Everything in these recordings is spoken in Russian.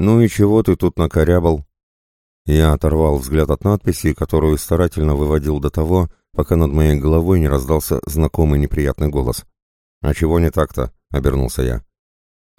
«Ну и чего ты тут накорябал?» Я оторвал взгляд от надписи, которую старательно выводил до того, пока над моей головой не раздался знакомый неприятный голос. «А чего не так-то?» — обернулся я.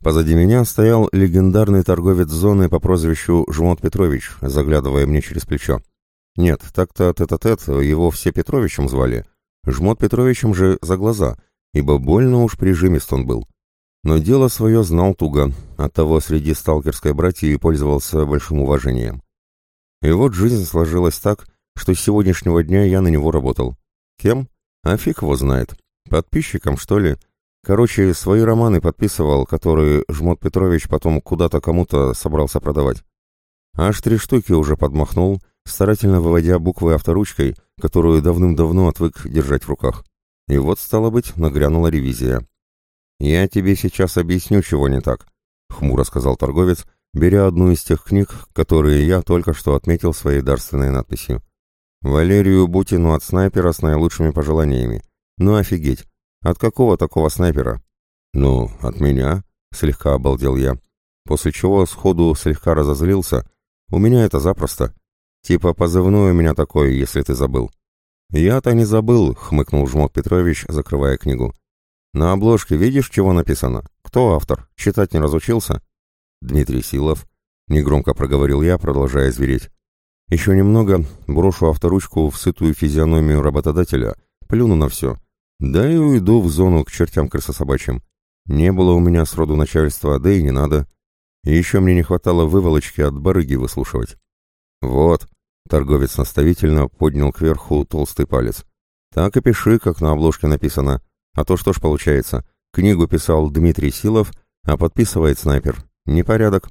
Позади меня стоял легендарный торговец зоны по прозвищу Жмот Петрович, заглядывая мне через плечо. Нет, так-то тет-а-тет его все Петровичем звали. Жмот Петровичем же за глаза, ибо больно уж прижимист он был. Но дело свое знал туго, оттого среди сталкерской братьи пользовался большим уважением. И вот жизнь сложилась так, что с сегодняшнего дня я на него работал. Кем? А фиг его знает. Подписчиком, что ли? Короче, свои романы подписывал, которые Жмот Петрович потом куда-то кому-то собрался продавать. Аж три штуки уже подмахнул, старательно выводя буквы авторучкой, которую давным-давно отвык держать в руках. И вот, стало быть, нагрянула ревизия. «Я тебе сейчас объясню, чего не так», — хмуро сказал торговец, беря одну из тех книг, которые я только что отметил своей дарственной надписью. «Валерию Бутину от снайпера с наилучшими пожеланиями. Ну офигеть! От какого такого снайпера?» «Ну, от меня», — слегка обалдел я. После чего сходу слегка разозлился. «У меня это запросто. Типа позывной у меня такой, если ты забыл». «Я-то не забыл», — хмыкнул Жмот Петрович, закрывая книгу. «На обложке видишь, чего написано? Кто автор? Читать не разучился?» Дмитрий Силов, негромко проговорил я, продолжая звереть. Еще немного, брошу авторучку в сытую физиономию работодателя, плюну на все. Да и уйду в зону к чертям крысособачьим. Не было у меня сроду начальства, да и не надо. И еще мне не хватало выволочки от барыги выслушивать. Вот, торговец наставительно поднял кверху толстый палец. Так и пиши, как на обложке написано. А то что ж получается, книгу писал Дмитрий Силов, а подписывает снайпер. Непорядок.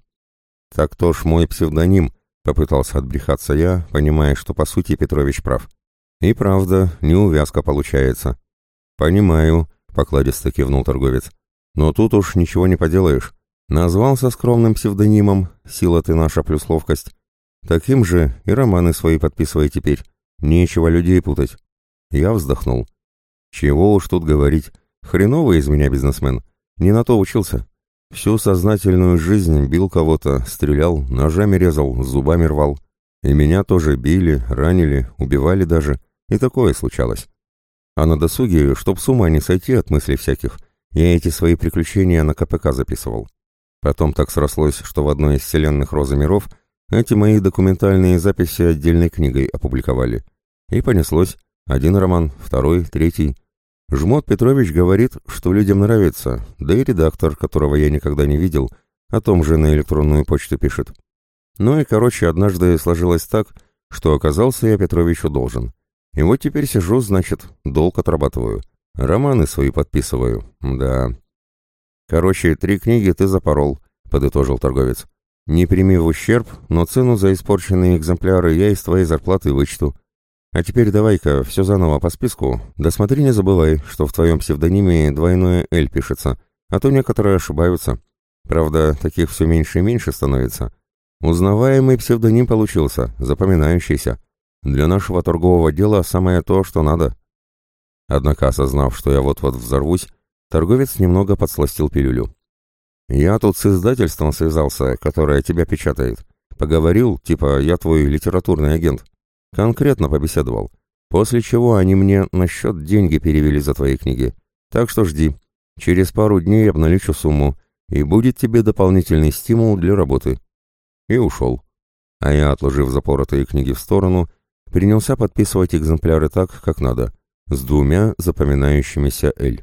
Так то ж мой псевдоним, попытался отбрехаться я, понимая, что по сути Петрович прав. И правда, неувязка получается. Понимаю, покладисто кивнул торговец. Но тут уж ничего не поделаешь. Назвался скромным псевдонимом, сила ты наша плюс ловкость. Таким же и романы свои подписывай теперь. Нечего людей путать. Я вздохнул. Чего уж тут говорить. Хреновый из меня бизнесмен. Не на то учился. Всю сознательную жизнь бил кого-то, стрелял, ножами резал, зубами рвал. И меня тоже били, ранили, убивали даже. И такое случалось. А на досуге, чтоб с ума не сойти от мыслей всяких, я эти свои приключения на КПК записывал. Потом так срослось, что в одной из вселенных Розы миров эти мои документальные записи отдельной книгой опубликовали. И понеслось. Один роман, второй, третий. Жмот Петрович говорит, что людям нравится, да и редактор, которого я никогда не видел, о том же на электронную почту пишет. Ну и, короче, однажды сложилось так, что оказался я Петровичу должен. И вот теперь сижу, значит, долг отрабатываю. Романы свои подписываю, да. Короче, три книги ты запорол, подытожил торговец. Не прими в ущерб, но цену за испорченные экземпляры я из твоей зарплаты вычту. А теперь давай-ка все заново по списку, да смотри не забывай, что в твоем псевдониме двойное «Л» пишется, а то некоторые ошибаются. Правда, таких все меньше и меньше становится. Узнаваемый псевдоним получился, запоминающийся. Для нашего торгового дела самое то, что надо. Однако, осознав, что я вот-вот взорвусь, торговец немного подсластил пилюлю. «Я тут с издательством связался, которое тебя печатает. Поговорил, типа, я твой литературный агент». Конкретно побеседовал. После чего они мне на счет деньги перевели за твои книги. Так что жди. Через пару дней обналичу сумму, и будет тебе дополнительный стимул для работы. И ушел. А я, отложив запоротые книги в сторону, принялся подписывать экземпляры так, как надо, с двумя запоминающимися «Л».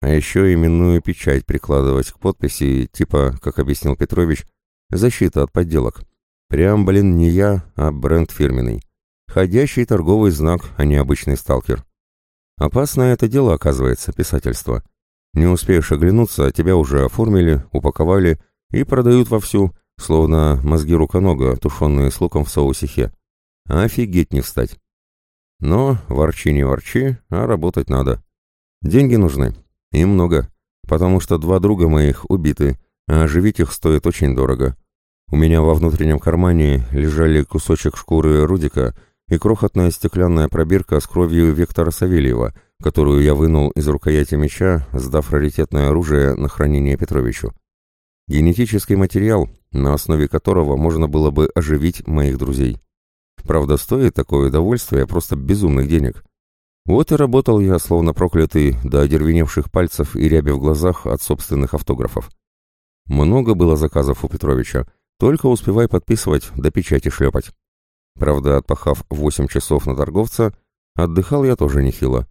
А еще именную печать прикладывать к подписи, типа, как объяснил Петрович, защита от подделок. Прям, блин, не я, а бренд фирменный. Ходящий торговый знак, а не обычный сталкер. Опасное это дело, оказывается, писательство. Не успеешь оглянуться, тебя уже оформили, упаковали и продают вовсю, словно мозги руконога, тушеные с луком в соусе хе. Офигеть не встать. Но ворчи не ворчи, а работать надо. Деньги нужны. И много. Потому что два друга моих убиты, а оживить их стоит очень дорого. У меня во внутреннем кармане лежали кусочек шкуры Рудика — и крохотная стеклянная пробирка с кровью Вектора Савельева, которую я вынул из рукояти меча, сдав раритетное оружие на хранение Петровичу. Генетический материал, на основе которого можно было бы оживить моих друзей. Правда, стоит такое удовольствие просто безумных денег. Вот и работал я, словно проклятый, до одервеневших пальцев и ряби в глазах от собственных автографов. Много было заказов у Петровича, только успевай подписывать, до печати шлепать. Правда, отпахав 8 часов на торговца, отдыхал я тоже нехило.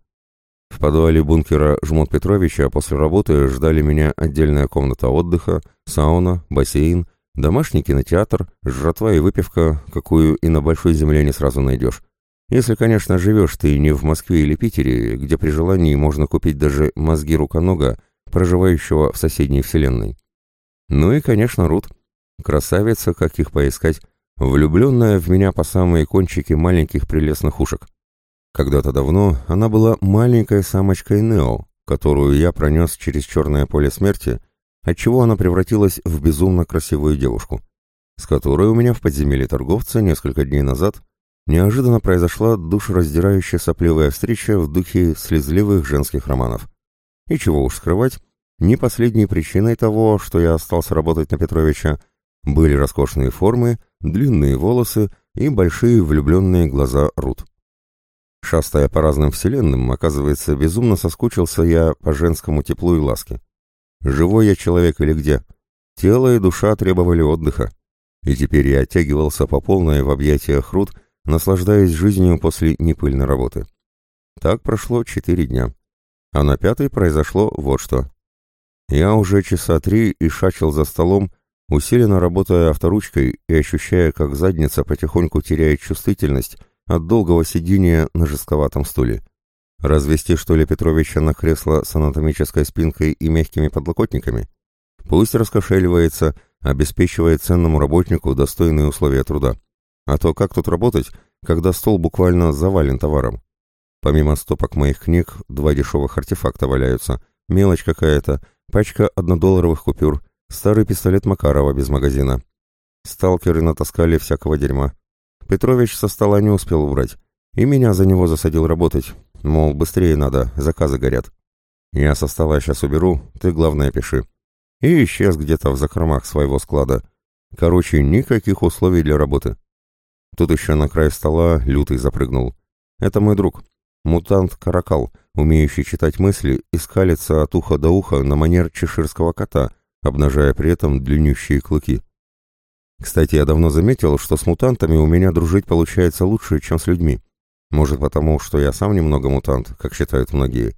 В подвале бункера Жмот Петровича после работы ждали меня отдельная комната отдыха, сауна, бассейн, домашний кинотеатр, жратва и выпивка, какую и на большой земле не сразу найдешь. Если, конечно, живешь ты не в Москве или Питере, где при желании можно купить даже мозги руконога, проживающего в соседней вселенной. Ну и, конечно, Рут. Красавица, как их поискать, влюбленная в меня по самые кончики маленьких прелестных ушек. Когда-то давно она была маленькой самочкой Нео, которую я пронес через черное поле смерти, отчего она превратилась в безумно красивую девушку, с которой у меня в подземелье торговца несколько дней назад неожиданно произошла душераздирающая сопливая встреча в духе слезливых женских романов. И чего уж скрывать, не последней причиной того, что я остался работать на Петровича, были роскошные формы, длинные волосы и большие влюбленные глаза Рут. Шастая по разным вселенным, оказывается, безумно соскучился я по женскому теплу и ласке. Живой я человек или где? Тело и душа требовали отдыха. И теперь я оттягивался по полной в объятиях Рут, наслаждаясь жизнью после непыльной работы. Так прошло четыре дня. А на пятый произошло вот что. Я уже часа три и шачил за столом, усиленно работая авторучкой и ощущая, как задница потихоньку теряет чувствительность от долгого сидения на жестковатом стуле. Развести, что ли, Петровича на кресло с анатомической спинкой и мягкими подлокотниками? Пусть раскошеливается, обеспечивает ценному работнику достойные условия труда. А то как тут работать, когда стол буквально завален товаром? Помимо стопок моих книг, два дешевых артефакта валяются, мелочь какая-то, пачка однодолларовых купюр, старый пистолет Макарова без магазина. Сталкеры натаскали всякого дерьма. Петрович со стола не успел убрать, и меня за него засадил работать, мол, быстрее надо, заказы горят. Я со стола сейчас уберу, ты главное пиши. И исчез где-то в закромах своего склада. Короче, никаких условий для работы. Тут еще на край стола лютый запрыгнул. Это мой друг, мутант Каракал, умеющий читать мысли и скалиться от уха до уха на манер чеширского кота, обнажая при этом длиннющие клыки. Кстати, я давно заметил, что с мутантами у меня дружить получается лучше, чем с людьми. Может, потому, что я сам немного мутант, как считают многие.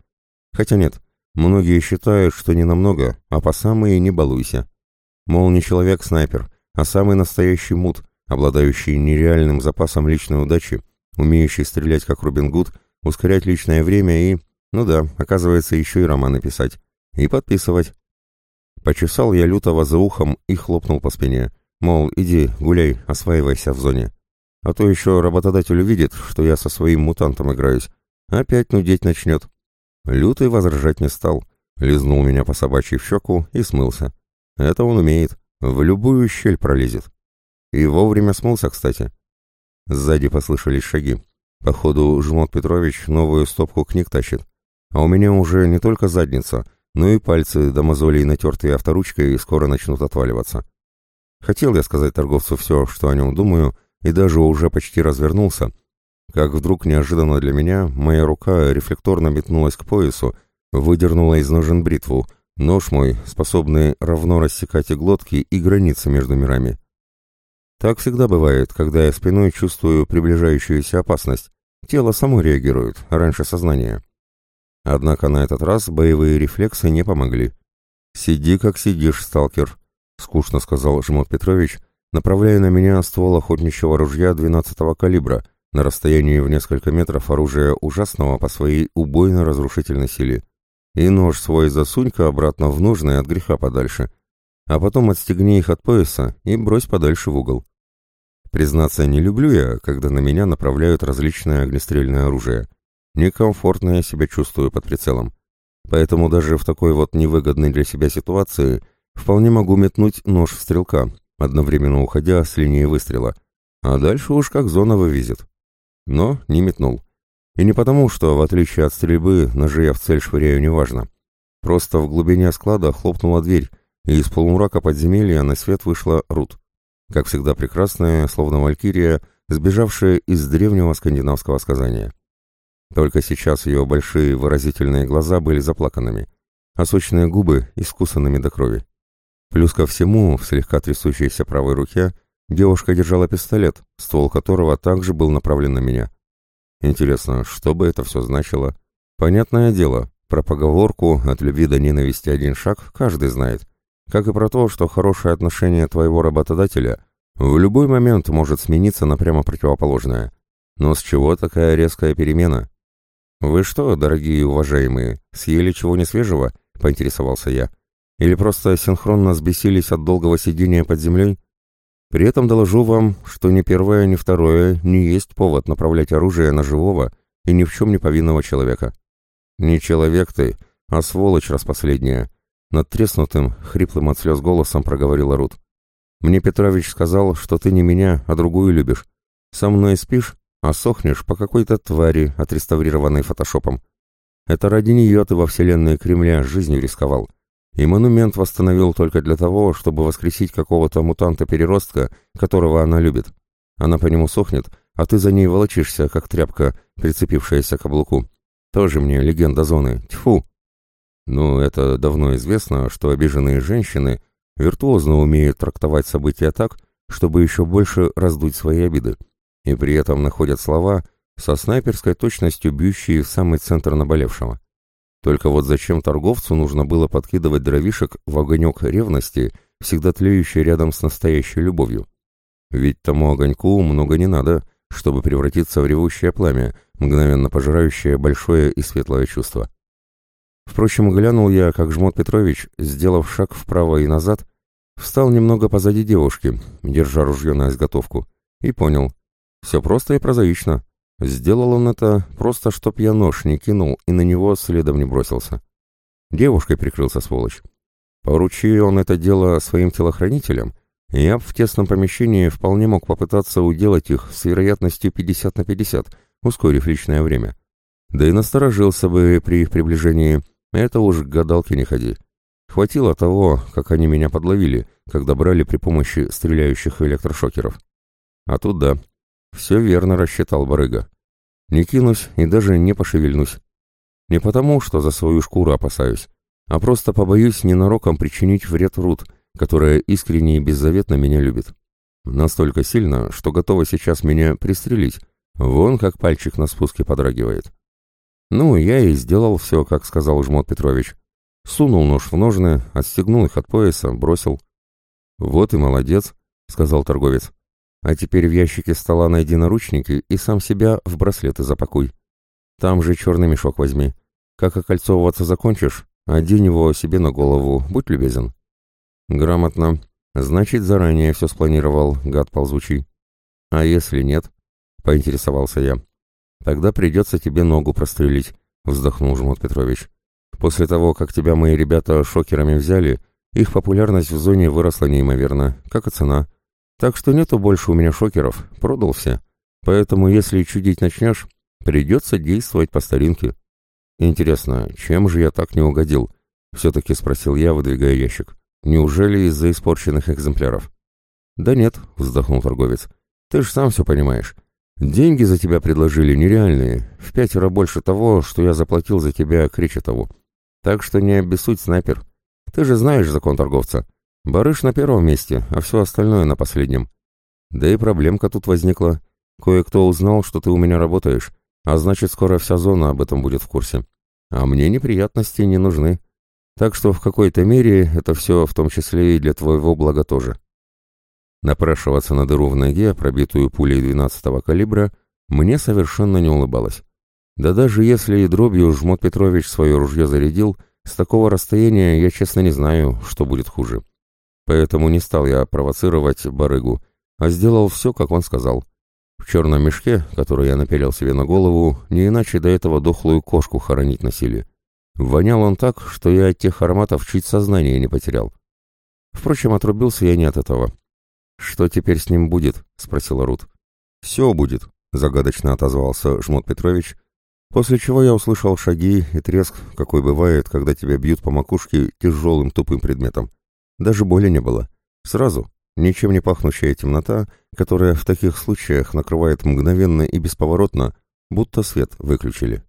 Хотя нет, многие считают, что не намного, а по самые не балуйся. Мол, не человек-снайпер, а самый настоящий мут, обладающий нереальным запасом личной удачи, умеющий стрелять как Робин Гуд, ускорять личное время и... Ну да, оказывается, еще и романы писать. И подписывать. Почесал я лютого за ухом и хлопнул по спине. Мол, иди, гуляй, осваивайся в зоне. А то еще работодатель увидит, что я со своим мутантом играюсь. Опять нудеть начнет. Лютый возражать не стал. Лизнул меня по собачьей в щеку и смылся. Это он умеет. В любую щель пролезет. И вовремя смылся, кстати. Сзади послышались шаги. Походу, Жмот Петрович новую стопку книг тащит. А у меня уже не только задница, но и пальцы до мозолей, натертые авторучкой, скоро начнут отваливаться. Хотел я сказать торговцу все, что о нем думаю, и даже уже почти развернулся, как вдруг неожиданно для меня моя рука рефлекторно метнулась к поясу, выдернула из ножен бритву, нож мой, способный равно рассекать и глотки, и границы между мирами. Так всегда бывает, когда я спиной чувствую приближающуюся опасность. Тело само реагирует, раньше сознания. Однако на этот раз боевые рефлексы не помогли. «Сиди, как сидишь, сталкер», скучно сказал Жмот Петрович, направляя на меня ствол охотничьего ружья 12-го калибра, на расстоянии в несколько метров оружия ужасного по своей убойно-разрушительной силе. И нож свой засунь-ка обратно в ножны от греха подальше, а потом отстегни их от пояса и брось подальше в угол. Признаться, не люблю я, когда на меня направляют различное огнестрельное оружие. Некомфортно я себя чувствую под прицелом. Поэтому даже в такой вот невыгодной для себя ситуации Вполне могу метнуть нож в стрелка, одновременно уходя с линии выстрела, а дальше уж как зона вывезет. Но не метнул. И не потому, что, в отличие от стрельбы, ножи я в цель швыряю неважно. Просто в глубине склада хлопнула дверь, и из полумрака подземелья на свет вышла Рут. Как всегда прекрасная, словно валькирия, сбежавшая из древнего скандинавского сказания. Только сейчас ее большие выразительные глаза были заплаканными, а сочные губы искусанными до крови. Плюс ко всему, в слегка трясущейся правой руке девушка держала пистолет, ствол которого также был направлен на меня. Интересно, что бы это все значило? Понятное дело, про поговорку «от любви до ненависти один шаг» каждый знает, как и про то, что хорошее отношение твоего работодателя в любой момент может смениться на прямо противоположное. Но с чего такая резкая перемена? «Вы что, дорогие уважаемые, съели чего не свежего?» — поинтересовался я. «Или просто синхронно сбесились от долгого сидения под землей?» При этом доложу вам, что ни первое, ни второе не есть повод направлять оружие на живого и ни в чем не повинного человека. Не человек ты, а сволочь распоследняя. Над треснутым, хриплым от слез голосом проговорила Рут. Мне Петрович сказал, что ты не меня, а другую любишь. Со мной спишь, а сохнешь по какой-то твари, отреставрированной фотошопом. Это ради нее ты во вселенной Кремля жизнью рисковал. И монумент восстановил только для того, чтобы воскресить какого-то мутанта-переростка, которого она любит. Она по нему сохнет, а ты за ней волочишься, как тряпка, прицепившаяся к каблуку. Тоже мне легенда зоны. Тьфу! Ну, это давно известно, что обиженные женщины виртуозно умеют трактовать события так, чтобы еще больше раздуть свои обиды. И при этом находят слова со снайперской точностью, бьющие в самый центр наболевшего. Только вот зачем торговцу нужно было подкидывать дровишек в огонек ревности, всегда тлеющий рядом с настоящей любовью? Ведь тому огоньку много не надо, чтобы превратиться в ревущее пламя, мгновенно пожирающее большое и светлое чувство. Впрочем, глянул я, как Жмот Петрович, сделав шаг вправо и назад, встал немного позади девушки, держа ружье на изготовку, и понял. Все просто и прозаично. Сделал он это просто, чтоб я нож не кинул и на него следом не бросился. Девушкой прикрылся сволочь. Поручи он это дело своим телохранителям, я в тесном помещении вполне мог попытаться уделать их с вероятностью 50 на 50, ускорив личное время. Да и насторожился бы при их приближении, это уж к гадалке не ходи. Хватило того, как они меня подловили, когда брали при помощи стреляющих электрошокеров. А тут да, все верно рассчитал барыга. Не кинусь и даже не пошевельнусь. Не потому, что за свою шкуру опасаюсь, а просто побоюсь ненароком причинить вред Рут, которая искренне и беззаветно меня любит. Настолько сильно, что готова сейчас меня пристрелить. Вон как пальчик на спуске подрагивает. Ну, я и сделал все, как сказал Жмот Петрович. Сунул нож в ножны, отстегнул их от пояса, бросил. «Вот и молодец», — сказал торговец. А теперь в ящике стола найди наручники и сам себя в браслеты запакуй. Там же черный мешок возьми. Как окольцовываться закончишь, одень его себе на голову, будь любезен. Грамотно. Значит, заранее все спланировал, гад ползучий. А если нет? Поинтересовался я. Тогда придется тебе ногу прострелить, вздохнул Жмот Петрович. После того, как тебя мои ребята шокерами взяли, их популярность в зоне выросла неимоверно, как и цена. Так что нету больше у меня шокеров, продал все. Поэтому если чудить начнешь, придется действовать по старинке. Интересно, чем же я так не угодил? Все-таки спросил я, выдвигая ящик. Неужели из-за испорченных экземпляров? Да нет, вздохнул торговец. Ты ж сам все понимаешь. Деньги за тебя предложили нереальные, в пятеро больше того, что я заплатил за тебя Кречетову. Так что не обессудь, снайпер. Ты же знаешь закон торговца. Барыш на первом месте, а все остальное на последнем. Да и проблемка тут возникла. Кое-кто узнал, что ты у меня работаешь, а значит, скоро вся зона об этом будет в курсе. А мне неприятности не нужны. Так что в какой-то мере это все в том числе и для твоего блага тоже. Напрашиваться на дыру в ноге, пробитую пулей 12-го калибра, мне совершенно не улыбалось. Да даже если и дробью Жмот Петрович свое ружье зарядил, с такого расстояния я честно не знаю, что будет хуже. Поэтому не стал я провоцировать барыгу, а сделал все, как он сказал. В черном мешке, который я напялил себе на голову, не иначе до этого дохлую кошку хоронить носили. Вонял он так, что я от тех ароматов чуть сознание не потерял. Впрочем, отрубился я не от этого. «Что теперь с ним будет?» — спросила Рут. «Все будет», — загадочно отозвался Жмот Петрович, после чего я услышал шаги и треск, какой бывает, когда тебя бьют по макушке тяжелым тупым предметом. Даже боли не было. Сразу. Ничем не пахнущая темнота, которая в таких случаях накрывает мгновенно и бесповоротно, будто свет выключили.